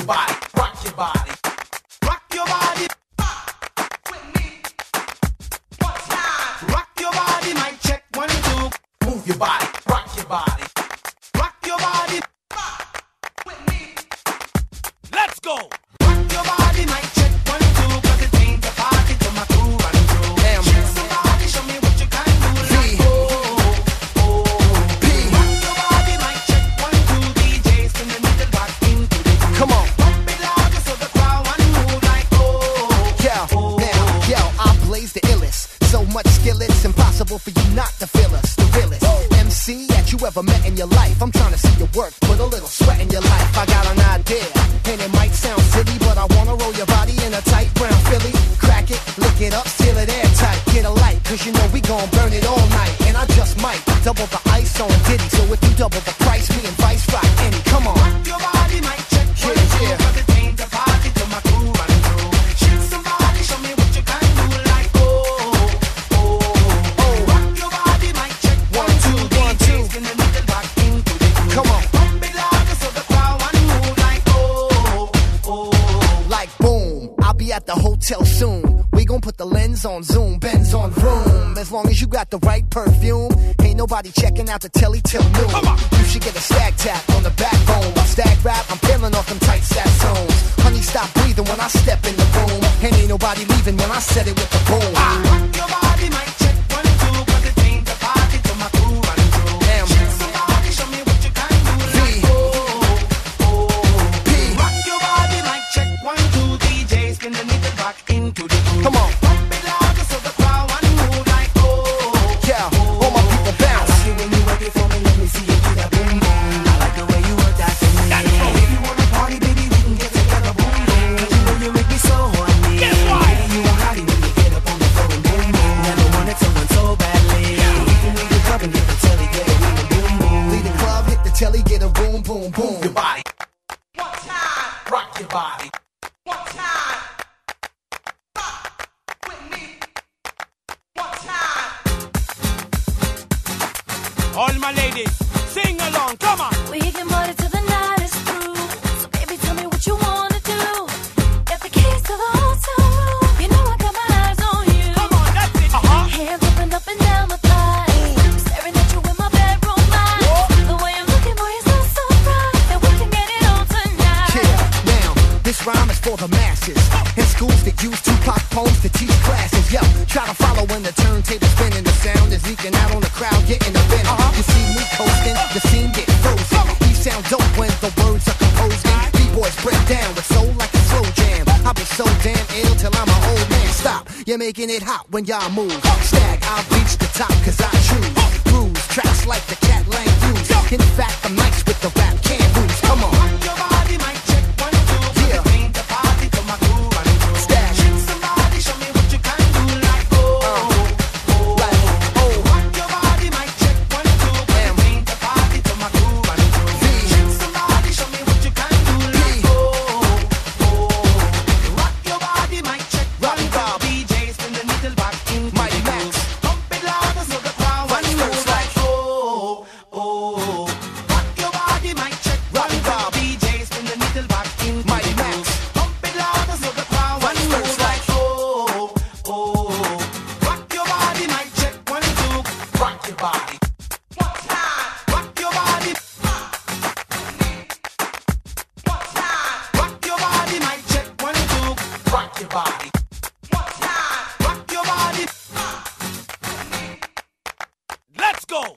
your body, rock your body, rock your body. Ah, rock your body, mic check one two. Move your body, rock your body, rock your body. Ah, Let's go. Skill, it's impossible for you not to feel us. The realest MC that you ever met in your life. I'm trying to see your work, put a little sweat in your life. I got an idea, and it might sound silly, but I wanna roll your body in a tight brown Philly. Crack it, lick it up, seal it airtight. Get a light, cause you know we gon' burn it all night. And I just might double the ice on Diddy. So if you double the price, me and Vice rock any. Come on. Rock your body, mic check Yeah, yeah. Like boom. I'll be at the hotel soon. We gon' put the lens on zoom, Benz on room. As long as you got the right perfume, ain't nobody checking out the telly till noon. You should get a stag tap on the backbone. While stag rap, I'm peeling off them tight zones. Honey, stop breathing when I step in the room. And ain't nobody leaving when I set it with the boom. Rock your body, back into the groove. Come on. Pump it louder so the crowd move like oh. Yeah, all my people bounce. I like it when you work it for me, let me see you do that boom boom. I like the way you work that for me. If you wanna party, baby, we can get together, boom boom. you know you make me so horny. Guess what? Baby, you a hottie when you get up on the floor and boom boom. Never wanted someone so badly. We can leave the club and get the telly, get a boom boom the club, hit the telly, get a boom, boom, boom. Your body. One time. Rock your body. All my ladies, sing along. Come on. For the masses. In schools that use Tupac poems to teach classes. Yo, try to follow when the turntable spinning. The sound is leaking out on the crowd, getting the bend. Uh-huh. You see me coasting, the scene get frozen. We sound dope when the words are composing. B-boys break down with soul like a slow jam. I'll be so damn ill till I'm an old man. Stop, you're making it hot when y'all move. Stag, I'll reach the top cause I choose. Bruise, tracks like the cat lang use. In fact, I'm nice with the rap